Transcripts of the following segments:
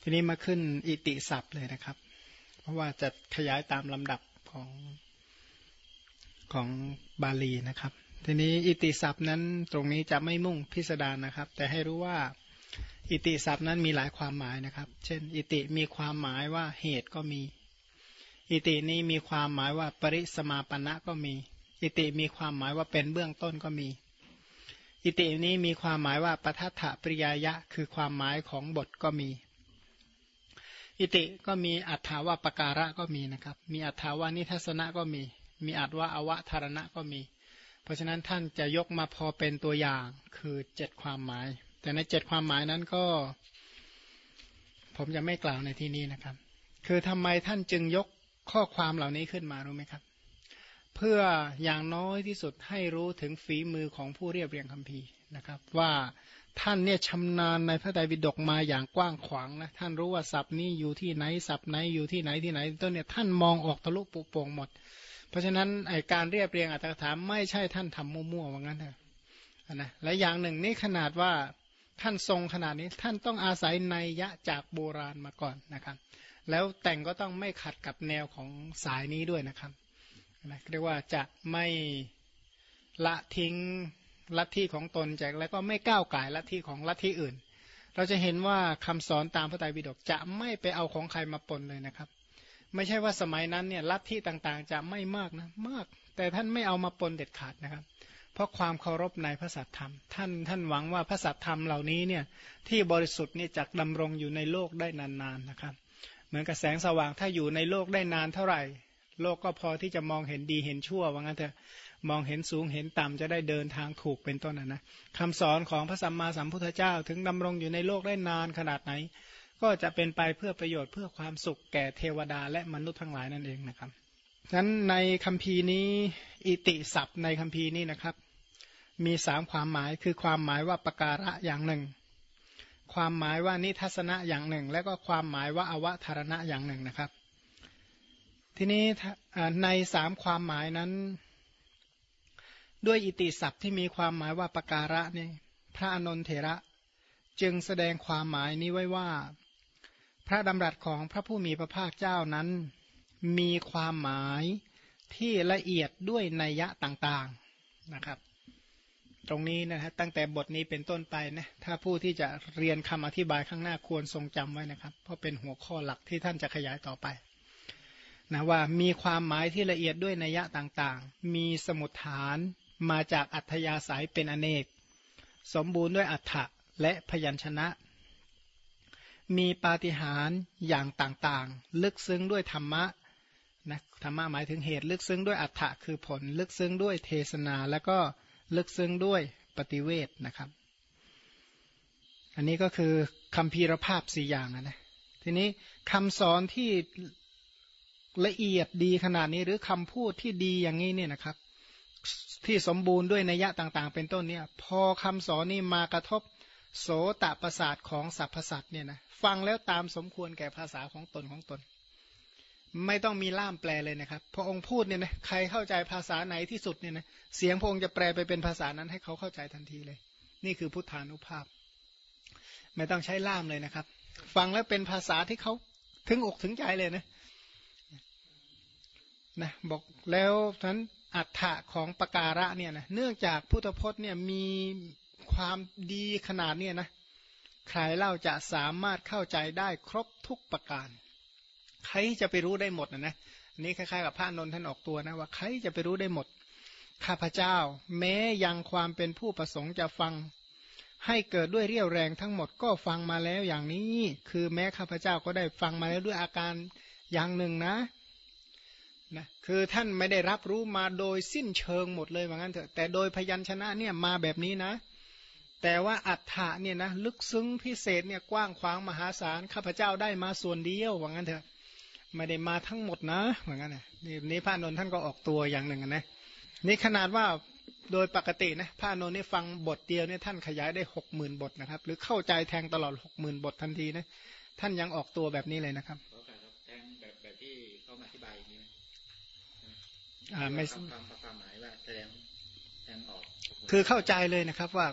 ทีนี้มาขึ้นอิติศัพท์เลยนะครับ เพราะว่าจะขยายตามลำดับของของบาลีนะครับ ทีนี้อิติศัพท์นั้นตรงนี้จะไม่มุ่งพิสดารนะครับ แต่ให้รู้ว่าอิติศัพท์นั้นมีหลายความหมายนะครับ เช่น อิติมีความหมายว่าเหตุก็มี อิตินี้มีความหมายว่าปริสมาปณะก็มี อิติมีความหมายว่าเป็นเบื้องต้นก็มี อิตินี้มีความหมายว่าปทัฏฐปริยยะ คือความหมายของบทก็มี อิติก็มีอัฏฐาว่าปการะก็มีนะครับ มีอัฏฐาว่านิทัศนะก็มี มีอัตว่าอวธารณะก็มี เพราะฉะนั้นท่านจะยกมาพอเป็นตัวอย่างคือเจ็ดความหมาย แต่ในเจ็ดความหมายนั้นก็ ผมจะไม่กล่าวในที่นี้นะครับ คือทำไมท่านจึงยกข้อความเหล่านี้ขึ้นมารู้ไหมครับ เพื่ออย่างน้อยที่สุดให้รู้ถึงฝีมือของผู้เรียบเรียงคัมภีร์นะครับ ว่า ท่านเนี่ยชำนาญในพระไตรปิฎกมาอย่างกว้างขวางนะ ท่านรู้ว่าศัพท์นี้อยู่ที่ไหนศัพท์ไหนอยู่ที่ไหนที่ไหนต้นเนี่ยท่านมองออกทะลุปุโป่งหมด เพราะฉะนั้นไอการเรียบเรียงอัตถกถาไม่ใช่ท่านทำมั่วๆว่างั้นเถอะนะและอย่างหนึ่งนี่ขนาดว่าท่านทรงขนาดนี้ท่านต้องอาศัยในยะจากโบราณมาก่อนนะครับ แล้วแต่งก็ต้องไม่ขัดกับแนวของสายนี้ด้วยนะครับนะเรียกว่าจะไม่ละทิ้ง ลัทธิของตนแจกแล้วก็ไม่ก้าวไก่ลัทธิของลัทธิอื่น เราจะเห็นว่าคำสอนตามพระไตรปิฎกจะไม่ไปเอาของใครมาปนเลยนะครับ ไม่ใช่ว่าสมัยนั้นเนี่ยลัทธิต่างๆ จะไม่มากนะมาก แต่ท่านไม่เอามาปนเด็ดขาดนะครับ เพราะความเคารพในพระสัตธรรม ท่านท่านหวังว่าพระสัตธรรมเหล่านี้เนี่ยที่บริสุทธิ์เนี่ยจะดำรงอยู่ในโลกได้นานๆนนะครับ เหมือนกับแสงสว่างถ้าอยู่ในโลกได้นานเท่าไหร่ โลกก็พอที่จะมองเห็นดีเห็นชั่วว่างั้นเถอะ มองเห็นสูงเห็นต่ำจะได้เดินทางถูกเป็นต้นนะนะคำสอนของพระสัมมาสัมพุทธเจ้าถึงดำรงอยู่ในโลกได้นานขนาดไหน ก็จะเป็นไปเพื่อประโยชน์เพื่อความสุขแก่เทวดาและมนุษย์ทั้งหลายนั่นเองนะครับฉะนั้นในคัมภีร์นี้อิติศัพท์ในคัมภีร์นี้นะครับ มีสามความหมายคือความหมายว่าประการะอย่างหนึ่ง ความหมายว่านิทัศนะอย่างหนึ่ง และก็ความหมายว่าอวธารณะอย่างหนึ่งนะครับ ทีนี้ในสามความหมายนั้น ด้วยอิติศัพท์ที่มีความหมายว่าประการะนี่พระอนนเถระ จึงแสดงความหมายนี้ไว้ว่า พระดำรัสของพระผู้มีพระภาคเจ้านั้น มีความหมายที่ละเอียดด้วยนัยยะต่างๆนะครับ ตรงนี้นะฮะตั้งแต่บทนี้เป็นต้นไปนะถ้าผู้ที่จะเรียนคำอธิบายข้างหน้าควรทรงจำไว้นะครับ เพราะเป็นหัวข้อหลักที่ท่านจะขยายต่อไปนะว่ามีความหมายที่ละเอียดด้วยนัยยะต่างๆ มีสมุดฐาน มาจากอัธยาศัยเป็นอเนก สมบูรณ์ด้วยอัฏฐะและพยัญชนะ มีปาฏิหาริย์อย่างต่างๆ ลึกซึ้งด้วยธรรมะนะธรรมะหมายถึงเหตุลึกซึ้งด้วยอัฏฐะคือผล ลึกซึ้งด้วยเทศนา แล้วก็ลึกซึ้งด้วยปฏิเวทนะครับ อันนี้ก็คือคำพีรภาพสี่อย่างนะนะทีนี้คำสอนที่ละเอียดดีขนาดนี้หรือคำพูดที่ดีอย่างนี้เนี่ยนะครับ ที่สมบูรณ์ด้วยนัยะต่างๆ เป็นต้นเนี่ย พอคำสอนนี้มากระทบโสตประสาทของสรรพสัตว์เนี่ยนะฟังแล้วตามสมควรแก่ภาษาของตนของตน ไม่ต้องมีล่ามแปลเลยนะครับ พระองค์พูดเนี่ยนะใครเข้าใจภาษาไหนที่สุดเนี่ยนะเสียงพระองค์จะแปลไปเป็นภาษานั้นให้เขาเข้าใจทันทีเลย นี่คือพุทธานุภาพ ไม่ต้องใช้ล่ามเลยนะครับ ฟังแล้วเป็นภาษาที่เขาถึงอกถึงใจเลยนะนะบอกแล้วทั้น อัฏฐะของปการะเนี่ยนะเนื่องจากพุทธพจน์เนี่ยมีความดีขนาดเนี่ยนะใครเล่าจะสามารถเข้าใจได้ครบทุกประการ ใครจะไปรู้ได้หมดนะนะนี่คล้ายๆกับพระนนท์ท่านออกตัวนะว่าใครจะไปรู้ได้หมด ข้าพเจ้า แม้ยังความเป็นผู้ประสงค์จะฟัง ให้เกิดด้วยเรี่ยวแรงทั้งหมดก็ฟังมาแล้วอย่างนี้ คือแม้ข้าพเจ้าก็ได้ฟังมาแล้วด้วยอาการอย่างหนึ่งนะ นะคือท่านไม่ได้รับรู้มาโดยสิ้นเชิงหมดเลยว่างั้นเถอะแต่โดยพยัญชนะเนี่ยมาแบบนี้นะ แต่ว่าอัฏฐะเนี่ยนะลึกซึ้งพิเศษเนี่ยกว้างขวางมหาศาลข้าพเจ้าได้มาส่วนเดียวว่างั้นเถอะไม่ได้มาทั้งหมดนะเหมือนกันนะนี่นี่พระนนท์ท่านก็ออกตัวอย่างหนึ่งนะนี่ขนาดว่าโดยปกตินะพระนนท์นี่ฟังบทเดียวเนี่ยท่านขยายได้หกหมื่นบทนะครับ หรือเข้าใจแทงตลอดหกหมื่นบททันทีนะท่านยังออกตัวแบบนี้เลยนะครับแทงแบบแบบที่เขาอธิบายอย่างนี้ อ่าไม่ความความหมายว่าแสดงแทงออก คือเข้าใจเลยนะครับว่า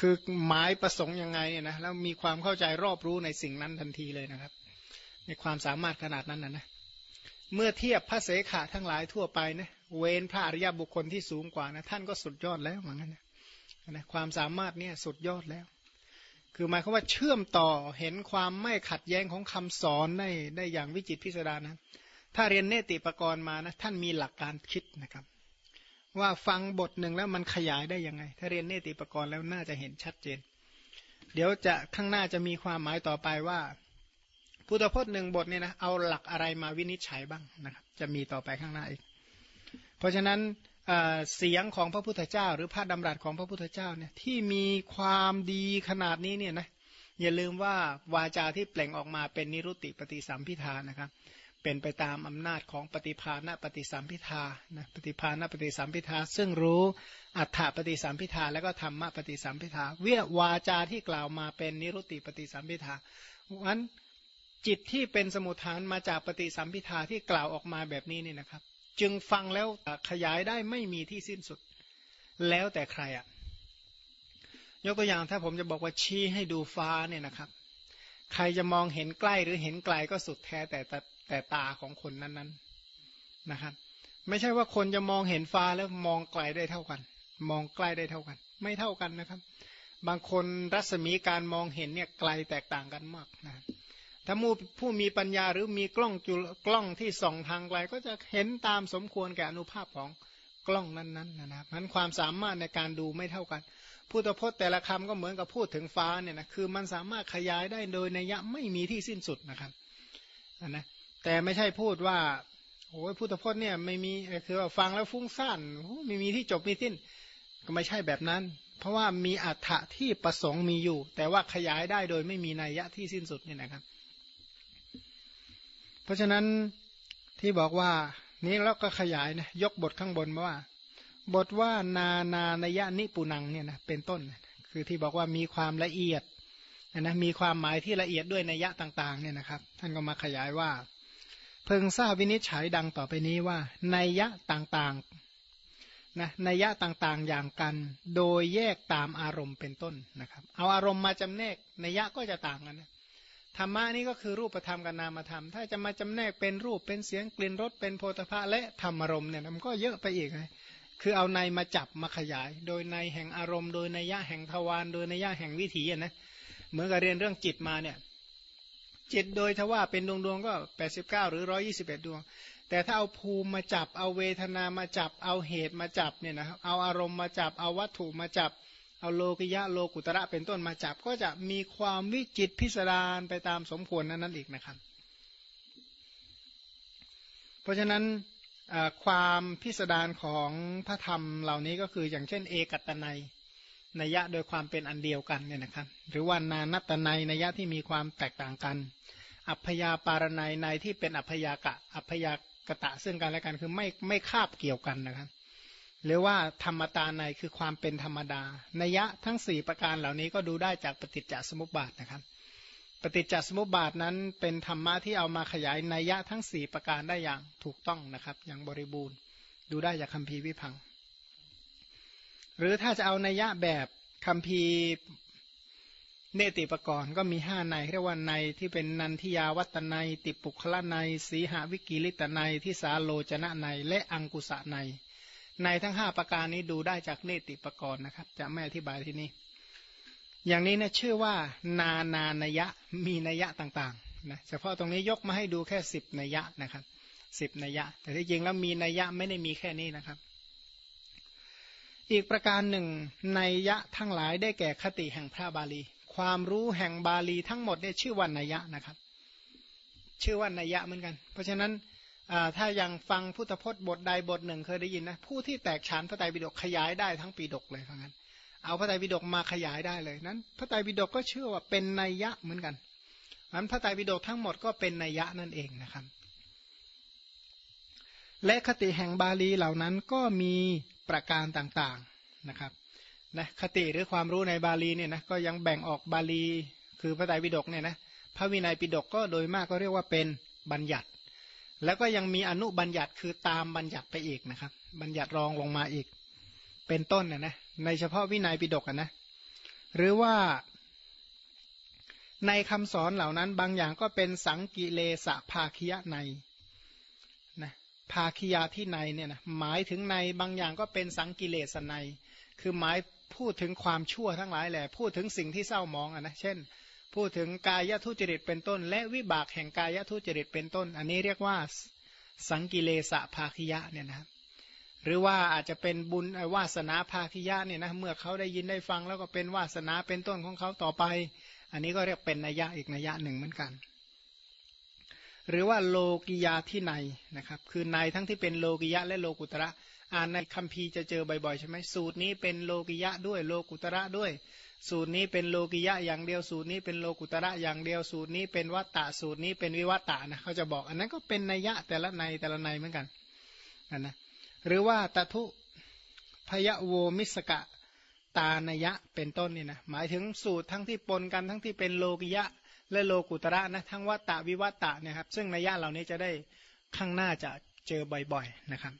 คือหมายประสงค์ยังไงเนี่ยนะแล้วมีความเข้าใจรอบรู้ในสิ่งนั้นทันทีเลยนะครับ ในความสามารถขนาดนั้นนะนะเมื่อเทียบพระเสขะทั้งหลายทั่วไปนะเว้นพระอริยบุคคลที่สูงกว่านะท่านก็สุดยอดแล้วเหมือนกันนะนะความสามารถเนี่ยสุดยอดแล้ว คือหมายความว่าเชื่อมต่อเห็นความไม่ขัดแย้งของคำสอนได้ได้อย่างวิจิตพิสดารนะ ถ้าเรียนเนติปกรณ์มานะท่านมีหลักการคิดนะครับ ว่าฟังบทหนึ่งแล้วมันขยายได้ยังไง ถ้าเรียนเนติปกรณ์แล้วน่าจะเห็นชัดเจน เดี๋ยวจะข้างหน้าจะมีความหมายต่อไปว่าพุทธพจน์หนึ่งบทเนี่ยนะเอาหลักอะไรมาวินิจฉัยบ้างนะครับ จะมีต่อไปข้างหน้าอีก เพราะฉะนั้นเสียงของพระพุทธเจ้า หรือพระดำรัสของพระพุทธเจ้าเนี่ยที่มีความดีขนาดนี้เนี่ยนะอย่าลืมว่าวาจาที่เปล่งออกมาเป็นนิรุตติปฏิสัมพิธานะครับ เป็นไปตามอำนาจของปฏิภาณปฏิสัมพิธานะปฏิภาณปฏิสัมพิธาซึ่งรู้อัฏฐปฏิสัมพิธาแล้วก็ธรรมปฏิสัมพิธาเวียวาจาที่กล่าวมาเป็นนิรุตติปฏิสัมพิธาวันจิตที่เป็นสมุทฐานมาจากปฏิสัมพิธาที่กล่าวออกมาแบบนี้นี่นะครับ จึงฟังแล้วขยายได้ไม่มีที่สิ้นสุด แล้วแต่ใครอะ่ะยกตัวอย่างถ้าผมจะบอกว่าชี้ให้ดูฟ้าเนี่ยนะครับ ใครจะมองเห็นใกล้หรือเห็นไกลก็สุดแท้แต่ แต่ตาของคนนั้นๆนะครับ ไม่ใช่ว่าคนจะมองเห็นฟ้าแล้วมองไกลได้เท่ากัน มองใกล้ได้เท่ากัน ไม่เท่ากันนะครับ บางคนรัศมีการมองเห็นเนี่ยไกลแตกต่างกันมากนะถ้าผู้ผู้มีปัญญาหรือมีกล้องจุกล้องที่ส่องทางไกล ก็จะเห็นตามสมควรแก่อนุภาพของกล้องนั้นๆนะครับนั้นความสามารถในการดูไม่เท่ากันพุทธพจน์แต่ละคำก็เหมือนกับพูดถึงฟ้าเนี่ยนะคือมันสามารถขยายได้โดยนัยยะไม่มีที่สิ้นสุดนะครับนะ แต่ไม่ใช่พูดว่าโอ้ยพุทธพจน์เนี่ยไม่มีคือว่าฟังแล้วฟุ้งซ่านไม่มีที่จบมีสิ้น ก็ไม่ใช่แบบนั้น เพราะว่ามีอัฏฐะที่ประสงค์มีอยู่ แต่ว่าขยายได้โดยไม่มีนัยยะที่สิ้นสุดเนี่ยนะครับ เพราะฉะนั้นที่บอกว่านี้เราก็ขยายนะยกบทข้างบนมาว่า บทว่านานานยะนิปุนังเนี่ยนะเป็นต้น คือที่บอกว่ามีความละเอียดนะมีความหมายที่ละเอียดด้วยนัยยะต่าง ๆ เนี่ยนะครับ ท่านก็มาขยายว่า เพิ่งทราบวินิจฉัยดังต่อไปนี้ว่านัยยะต่างๆนะนัยยะต่างๆอย่างกัน โดยแยกตามอารมณ์เป็นต้นนะครับ เอาอารมณ์มาจำแนกนัยยะก็จะต่างกันนะธรรมะนี่ก็คือรูปธรรมกับนามธรรม ถ้าจะมาจำแนกเป็นรูปเป็นเสียงกลิ่นรสเป็นโพธภะและธรรมอารมณ์เนี่ยมันก็เยอะไปอีกเลยคือเอาในมาจับมาขยาย โดยในแห่งอารมณ์ โดยในยะแห่งทวารโดยในยะแห่งวิถีนะเหมือนกับเรียนเรื่องจิตมาเนี่ย จิตโดยถ้าว่าเป็นดวงดวงก็แปดสิบเก้าหรือร้อยี่สิบเอ็ดดวง แต่ถ้าเอาภูมิมาจับเอาเวทนามาจับเอาเหตุมาจับเนี่ยนะเอาอารมณ์มาจับเอาวัตถุมาจับ เอาโลกิยะโลกุตระเป็นต้นมาจับ ก็จะมีความวิจิตพิสดารไปตามสมควรนั้นนั่นอีกนะครับ เพราะฉะนั้นความพิสดารของพระธรรมเหล่านี้ก็คืออย่างเช่น เอกัตนัย นัยยะโดยความเป็นอันเดียวกันเนี่ยนะครับ หรือว่านานัตนัยนัยยะที่มีความแตกต่างกัน อัพยาปารนัยในที่เป็นอัพยากะอัพยากตะซึ่งกันและกันคือไม่ไม่คาบเกี่ยวกันนะครับ หรือว่าธรรมตาในคือความเป็นธรรมดานัยยะทั้งสี่ประการเหล่านี้ก็ดูได้จากปฏิจจสมุปบาทนะครับ ปฏิจจสมุปบาทนั้นเป็นธรรมะที่เอามาขยายนัยยะทั้งสี่ประการได้อย่างถูกต้องนะครับ อย่างบริบูรณ์ ดูได้จากคำพีวิพัง หรือถ้าจะเอานัยยะแบบคำพีเนติปกรณ์ก็มีห้าในเรียกว่าในที่เป็นนันทิยาวัตนัย ติปุคละในสีหวิกิลิตในที่สาโลจนะในและอังกุสะใน ในทั้งห้าประการนี้ดูได้จากเนติปกรณ์นะครับ จะไม่อธิบายที่นี่ อย่างนี้นี่ยชื่อว่า นานานยะมีนัยะต่างๆนะเฉพาะตรงนี้ยกมาให้ดูแค่สิบนัยะนะครับสิบนัยะ แต่ที่จริงแล้วมีนัยะไม่ได้มีแค่นี้นะครับ อีกประการหนึ่งในยยะทั้งหลายได้แก่คติแห่งพระบาลี ความรู้แห่งบาลีทั้งหมดเนี่ยชื่อว่านัยยะนะครับ ชื่อว่านัยยะเหมือนกัน เพราะฉะนั้นถ้ายังฟังพุทธพจน์บทใดบทหนึ่งเคยได้ยินนะผู้ที่แตกฉานพระไตรปิฎกขยายได้ทั้งปีดกเลยเพราะงั้น เอาพระไตรปิฎกมาขยายได้เลยนั้น พระไตรปิฎกก็เชื่อว่าเป็นนัยยะเหมือนกันนั้นพระไตรปิฎกทั้งหมดก็เป็นนัยยะนั่นเองนะครับ และคติแห่งบาลีเหล่านั้นก็มี ประการต่างๆนะครับนะคติหรือความรู้ในบาลีเนี่ยนะก็ยังแบ่งออกบาลีคือพระไตรปิฎกเนี่ยนะพระวินัยปิฎกก็โดยมากก็เรียกว่าเป็นบัญญัติ แล้วก็ยังมีอนุบัญญัติคือตามบัญญัติไปอีกนะครับ บัญญัติรองลงมาอีก เป็นต้นนะนะในเฉพาะวินัยปิฎกนะหรือว่าในคำสอนเหล่านั้นบางอย่างก็เป็นสังกิเลสภาคยะใน ภาคิยาที่ในเนี่ยนะหมายถึงในบางอย่างก็เป็นสังกิเลสใน คือหมายพูดถึงความชั่วทั้งหลายแหละพูดถึงสิ่งที่เศร้ามองอะนะเช่น พูดถึงกายทุจริตเป็นต้น และวิบากแห่งกายทุจริตเป็นต้น อันนี้เรียกว่าสังกิเลสภาคิยะเนี่ยนะหรือว่าอาจจะเป็นบุญวาสนาภาคิยะเนี่ยนะเมื่อเขาได้ยินได้ฟังแล้วก็เป็นวาสนาเป็นต้นของเขาต่อไป อันนี้ก็เรียกเป็นนัยยะอีกนัยยะหนึ่งเหมือนกัน หรือว่าโลกิยาที่ในนะครับ คือในทั้งที่เป็นโลกิยะและโลกุตระอ่านในคัมภีร์จะเจอบ่อยๆใช่ไหมสูตรนี้เป็นโลกิยะด้วยโลกุตระด้วย สูตรนี้เป็นโลกิยะอย่างเดียวสูตรนี้เป็นโลกุตระอย่างเดียวสูตรนี้เป็นวัตตะสูตรนี้เป็นวิวัตตะนะเขาจะบอกอันนั้นก็เป็นนัยยะแต่ละในแต่ละในเหมือนกันนนะหรือว่าตทุพยโวมิสกะตานยะเป็นต้นนี่นะหมายถึงสูตรทั้งที่ปนกันทั้งที่เป็นโลกิยะ และโลกุตระนะทั้งวัตตะวิวัตตะเนี่ยครับซึ่งนัยยะเหล่านี้จะได้ข้างหน้าจะเจอบ่อยๆนะครับ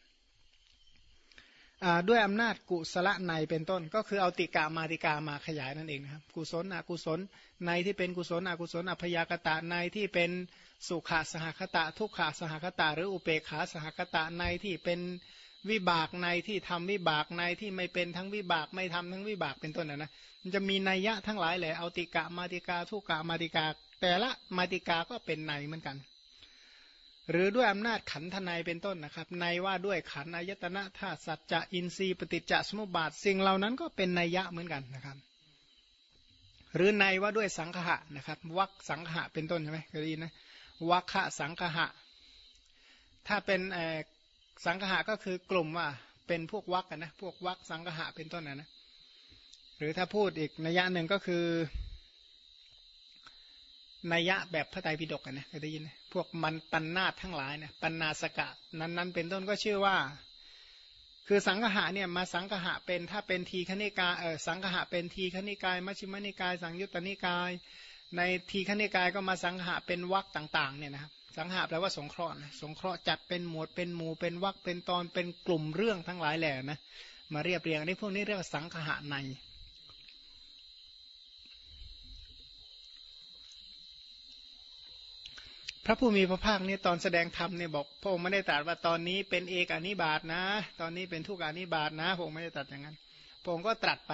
ด้วยอำนาจกุศลในเป็นต้น ก็คือเอาติกามาติกามาขยายนั่นเองนะครับกุศลอกุศลในที่เป็นกุศลอกุศลอภยากตะในที่เป็นสุขาสหคตะ ทุกขาสหคตะ หรืออุเปขาสหคตะในที่เป็น วิบากในที่ทำวิบากในที่ไม่เป็นทั้งวิบากไม่ทำทั้งวิบากเป็นต้นนะนะมันจะมีนัยยะทั้งหลายแหละเอาติกะมาติกาทุกกะมาติกา แต่ละมาติกาก็เป็นในเหมือนกัน หรือด้วยอำนาจขันธนายเป็นต้นนะครับ ในว่าด้วยขันอายตนะธาตุสัจจะอินทรีย์ปฏิจจสมุปบาทสิ่งเหล่านั้นก็เป็นนัยยะเหมือนกันนะครับ หรือในว่าด้วยสังขะนะครับวักสังขะเป็นต้นใช่ไหมเคยได้ยินนะวัคคะสังขะถ้าเป็น สังขะก็คือกลุ่มว่าเป็นพวกวักกันนะพวกวักสังขะเป็นต้นนะนะหรือถ้าพูดอีกนัยยะหนึ่งก็คือนัยยะแบบพระไตรปิฎกนะเคยได้ยินพวกมันปันนาทั้งหลายนี่ยปันนาสกะ นั้นๆ เป็นต้นก็ชื่อว่า คือสังหะเนี่ยมาสังหะเป็นถ้าเป็นทีคณิกาเออสังหะเป็นทีคณิกายมัชฌิมนิกาย สังยุตตนิกาย ในทีคณิกายก็มาสังหะเป็นวักต่าง ๆ เนี่ยนะครับ สังหะแปลว่าสงเคราะห์นะสงเคราะห์จัดเป็นหมวดเป็นหมู่เป็นวักเป็นตอนเป็นกลุ่มเรื่องทั้งหลายแหล่นะมาเรียบเรียงอันนี้พวกนี้เรียกว่าสังหะในพระผู้มีพระภาคเนี่ยตอนแสดงธรรมเนี่ยบอกพระองค์ไม่ได้ตรัสว่าตอนนี้เป็นเอกอนิบาตนะ ตอนนี้เป็นทุกอนิบาตนะพระองค์ไม่ได้ตรัสอย่างนั้นพระองค์ก็ตรัสไป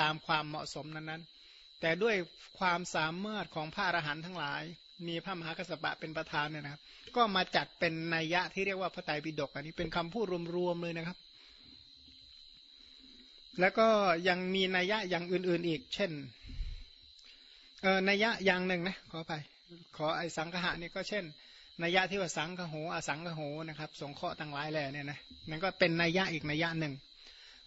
ตามความเหมาะสมนั้นๆ แต่ด้วยความสามารถของพระอรหันต์ทั้งหลาย มีพระมหากัสปะเป็นประธานเนี่ยนะครับ ก็มาจัดเป็นนัยยะที่เรียกว่าพระไตรปิฎกอันนี้เป็นคำพูดรวมๆเลยนะครับ แล้วก็ยังมีนัยยะอย่างอื่นๆอีก เช่นเออนัยยะอย่างหนึ่งนะขอไปขอไอสังหะนี่ก็เช่นนัยยะที่ว่าสังคโหอสังคโหนะครับ สงเคราะห์ต่างหลายแหล่เนี่ยนะนั่นก็เป็นนัยยะอีกนัยยะหนึ่ง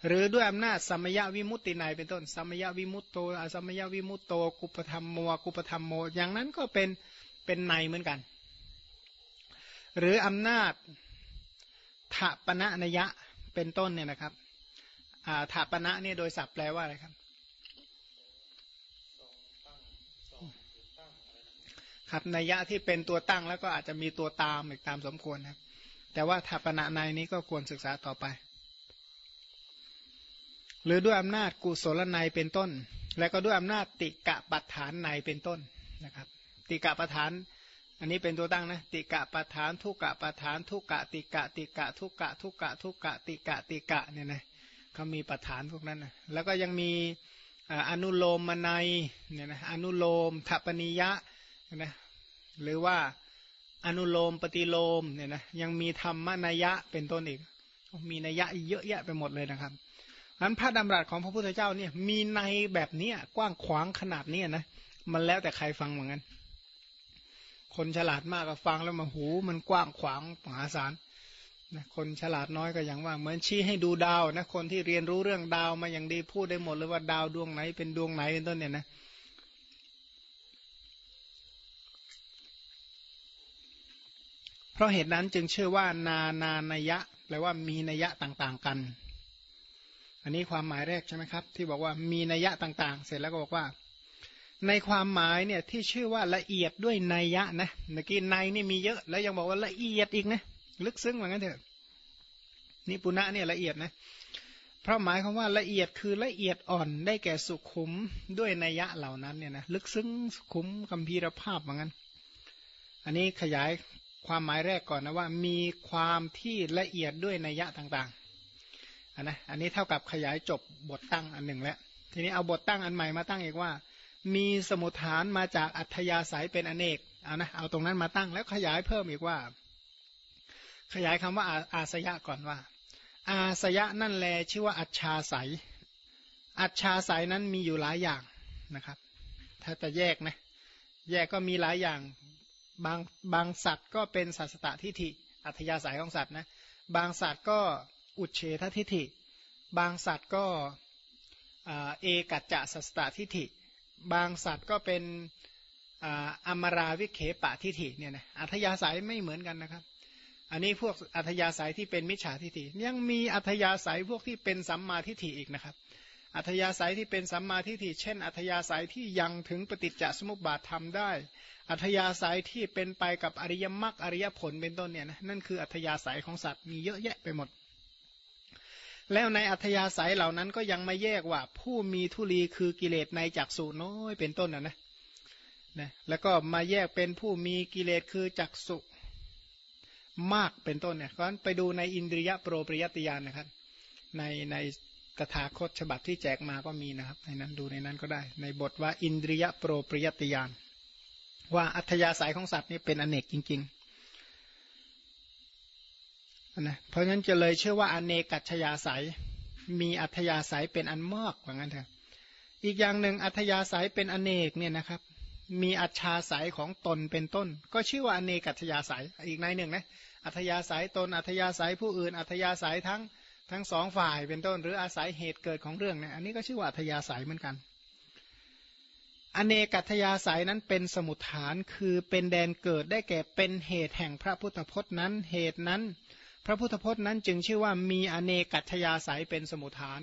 หรือด้วยอำนาจสัมยาวิมุตติในเป็นต้นสัมยาวิมุตโตอสัมยาวิมุตโต กุปธรรมโมกุปธรรมโม อย่างนั้นก็เป็น เป็นในเหมือนกัน หรืออำนาจถาปณะนยะเป็นต้นเนี่ยนะครับถาปณะเนี่ยโดยศัพท์แปลว่าอะไรครับครับนัยยะที่เป็นตัวตั้งแล้วก็อาจจะมีตัวตามอีกตามสมควรครับ แต่ว่าทัปนาในนี้ก็ควรศึกษาต่อไป หรือด้วยอำนาจกุศลในเป็นต้น และก็ด้วยอำนาจติกะปัฏฐานในเป็นต้นนะครับ ติกะปัฏฐาน อันนี้เป็นตัวตั้งนะ ติกะปัฏฐานทุกะปัฏฐานทุกะติกะติกะทุกะทุกะทุกะติกะติกะเนี่ยนะเขามีปัฏฐานพวกนั้นนะแล้วก็ยังมีอนุโลมมนัยเนี่ยนะอนุโลมทัปนิยะนะหรือว่าอนุโลมปฏิโลมเนี่ยนะยังมีธรรมนัยะเป็นต้นอีก มีนัยยะเยอะแยะไปหมดเลยนะครับนั้นพระดำรัสของพระพุทธเจ้าเนี่ยมีในแบบนี้กว้างขวางขนาดนี้นะมันแล้วแต่ใครฟังเหมือนกัน คนฉลาดมากก็ฟังแล้วมาหูมันกว้างขวางมหาศาลนะคนฉลาดน้อยก็อย่างว่า เหมือนชี้ให้ดูดาวนะคนที่เรียนรู้เรื่องดาวมาอย่างดีพูดได้หมดเลยว่าดาวดวงไหนเป็นดวงไหนเป็นต้นเนี่ยนะเพราะเหตุนั้นจึงชื่อว่า นานานยะแปลว่ามีนัยยะต่างๆกัน อันนี้ความหมายแรกใช่ไหมครับ ที่บอกว่ามีนัยยะต่างๆ เสร็จแล้วก็บอกว่า ในความหมายเนี่ยที่ชื่อว่าละเอียดด้วยนัยยะนะเมื่อกี้ในนี่มีเยอะ แล้วยังบอกว่าละเอียดอีกนะลึกซึ้งเหมือนกันเถอะนี่ปุณะเนี่ยละเอียดนะเพราะหมายความว่าละเอียดคือละเอียดอ่อนได้แก่สุขุมด้วยนัยยะเหล่านั้นเนี่ยนะลึกซึ้งสุขุมกัมพีรภาพเหมือนกันอันนี้ขยายความหมายแรกก่อนนะว่ามีความที่ละเอียดด้วยนัยยะต่างๆอันนะอันนี้เท่ากับขยายจบบทตั้งอันหนึ่งแล้วทีนี้เอาบทตั้งอันใหม่มาตั้งอีกว่า มีสมุทฐานมาจากอัธยาศัยเป็นอเนกเอานะเอาตรงนั้นมาตั้งแล้วขยายเพิ่มอีกว่า ขยายคำว่าอาสยะก่อนว่า อาสยะนั่นแลชื่อว่าอัจฉาสัย อัจฉาสัยนั้นมีอยู่หลายอย่างนะครับ ถ้าจะแยกนะแยกก็มีหลายอย่างบางบางสัตว์ก็เป็นสัตสตทิฏฐิอัธยาศัยของสัตว์นะบางสัตว์ก็อุเฉททิฏฐิ บางสัตว์ก็เอกัจจะสัตตทิฏฐิ บางสัตว์ก็เป็นอมราวิเคปะทิฏฐิเนี่ยนะอัธยาศัยไม่เหมือนกันนะครับ อันนี้พวกอัธยาศัยที่เป็นมิจฉาทิฏฐิยังมีอัธยาศัยพวกที่เป็นสัมมาทิฏฐิอีกนะครับ อัธยาศัยที่เป็นสัมมาทิฏฐิเช่น อัธยาศัยที่ยังถึงปฏิจจสมุปบาททำได้ อัธยาศัยที่เป็นไปกับอริยมรรคอริยผลเป็นต้นเนี่ยนะนั่นคืออัธยาศัยของสัตว์มีเยอะแยะไปหมด แล้วในอัธยาศัยเหล่านั้นก็ยังไม่แยกว่า ผู้มีทุลีคือกิเลสในจักสูน้อยเป็นต้นนะนะนะแล้วก็มาแยกเป็นผู้มีกิเลสคือจักสุมากเป็นต้นเนี่ยก็ไปดูในอินทรียโปรปริยติยานนะครับ ในในตถาคตฉบับที่แจกมาก็มีนะครับ ในนั้นดูในนั้นก็ได้ ในบทว่าอินทรียโปรปริยติยาน ว่าอัธยาศัยของสัตว์นี่เป็นอเนกจริง ๆ นะเพราะฉะนั้นจะเลยเชื่อว่าอเนกัจยาศัยมีอัธยาศัยเป็นอันมากว่างั้นเถอะอีกอย่างหนึ่งอัธยาศัยเป็นอเนกเนี่ยนะครับ มีอัจฉาสายของตนเป็นต้น ก็ชื่อว่าอเนกัตยาสายอีกในหนึ่งนะอัธยาสายตนอัธยาสายผู้อื่น อัธยาสายทั้งทั้งสองฝ่ายเป็นต้น หรืออาศัยเหตุเกิดของเรื่องเนี่ยอันนี้ก็ชื่อว่าอัธยาสายเหมือนกัน อเนกัตยาสายนั้นเป็นสมุทฐานคือเป็นแดนเกิดได้แก่เป็นเหตุแห่งพระพุทธพจน์นั้น เหตุนั้น พระพุทธพจน์นั้นจึงชื่อว่ามีอเนกัตยาสายเป็นสมุทฐาน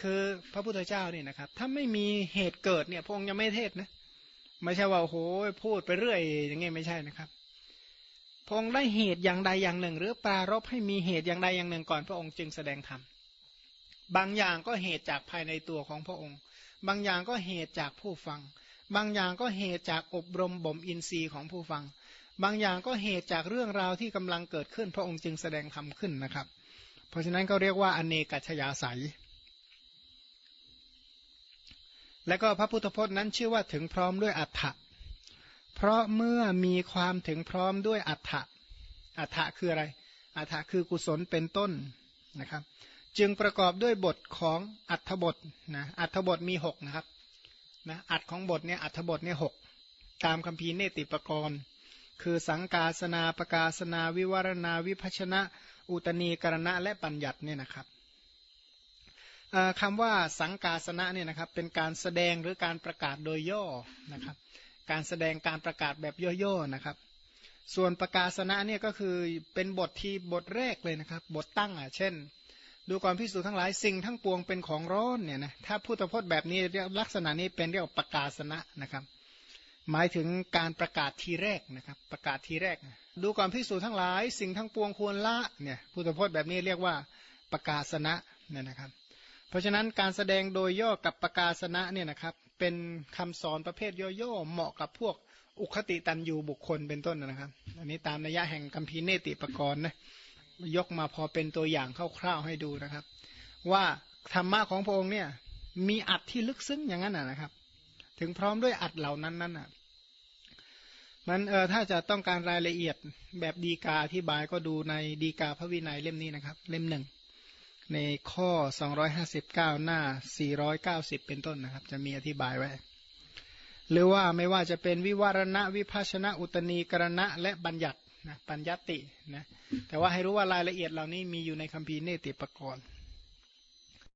คือพระพุทธเจ้าเนี่ยนะครับ ถ้าไม่มีเหตุเกิดเนี่ยพระองค์ยังไม่เทศนะไม่ใช่ว่าโอ้โหพูดไปเรื่อยอย่างงี้ไม่ใช่นะครับพระองค์ได้เหตุอย่างใดอย่างหนึ่ง หรือปรารบให้มีเหตุอย่างใดอย่างหนึ่งก่อนพระองค์จึงแสดงธรรมบางอย่างก็เหตุจากภายในตัวของพระองค์ บางอย่างก็เหตุจากผู้ฟัง บางอย่างก็เหตุจากอบรมบ่มอินทรีย์ของผู้ฟัง บางอย่างก็เหตุจากเรื่องราวที่กำลังเกิดขึ้น พระองค์จึงแสดงธรรมขึ้นนะครับ เพราะฉะนั้นก็เรียกว่าอเนกัชยาศัยและก็พระพุทธพจน์นั้นชื่อว่าถึงพร้อมด้วยอัฏฐะเพราะเมื่อมีความถึงพร้อมด้วยอัฏฐะอัฏฐะคืออะไร อัฏฐะคือกุศลเป็นต้นนะครับ จึงประกอบด้วยบทของอัฏฐบทนะอัฏฐบทมีหกนะครับนะอัฏของบทเนี่ยอัฏฐบทเนี่ยหกตามคำพีเนติปกรณ์ คือสังกาสนาประกาศนาวิวารณาวิพัชนะ อุตณีกรณะและปัญญัติเนี่ยนะครับคำว่าสังกาสนะเนี่ยนะครับเป็นการแสดงหรือการประกาศโดยย่อนะครับ การแสดงการประกาศแบบย่อๆนะครับ ส่วนประกาศนะเนี่ยก็คือเป็นบทที่บทแรกเลยนะครับ บทตั้งอะเช่น ดูความพิสูจน์ทั้งหลายสิ่งทั้งปวงเป็นของร้อนเนี่ยนะถ้าพุทธพจน์แบบนี้เรียกลักษณะนี้เป็นเรียกประกาศนะนะครับ หมายถึงการประกาศทีแรกนะครับ ประกาศทีแรก ดูความพิสูจน์ทั้งหลาย สิ่งทั้งปวงควรละเนี่ยพุทธพจน์แบบนี้เรียกว่าประกาศนะเนี่ยนะครับ เพราะฉะนั้นการแสดงโดยย่อกับประกาศนะเนี่ยนะครับเป็นคำสอนประเภทย่อๆเหมาะกับพวกอุคติตันยูบุคคลเป็นต้นนะครับ อันนี้ตามนัยยะแห่งกัมพีเนติปกรณ์นะยกมาพอเป็นตัวอย่างคร่าวๆให้ดูนะครับ ว่าธรรมะของพระองค์เนี่ยมีอัดที่ลึกซึ้งอย่างนั้นนะครับ ถึงพร้อมด้วยอัดเหล่านั้นนั่นอะมันเออถ้าจะต้องการรายละเอียดแบบดีกาอธิบายก็ดูในดีกาพระวินัยเล่มนี้นะครับ เล่มหนึ่งในข้อ 259 หน้า 490 เป็นต้นนะครับ จะมีอธิบายไว้ หรือว่าไม่ว่าจะเป็นวิวารณะวิภาชนะอุตณีกรณะและบัญญัตินะปัญญตินะแต่ว่าให้รู้ว่ารายละเอียดเหล่านี้มีอยู่ในคัมภีร์เนติปกรณ์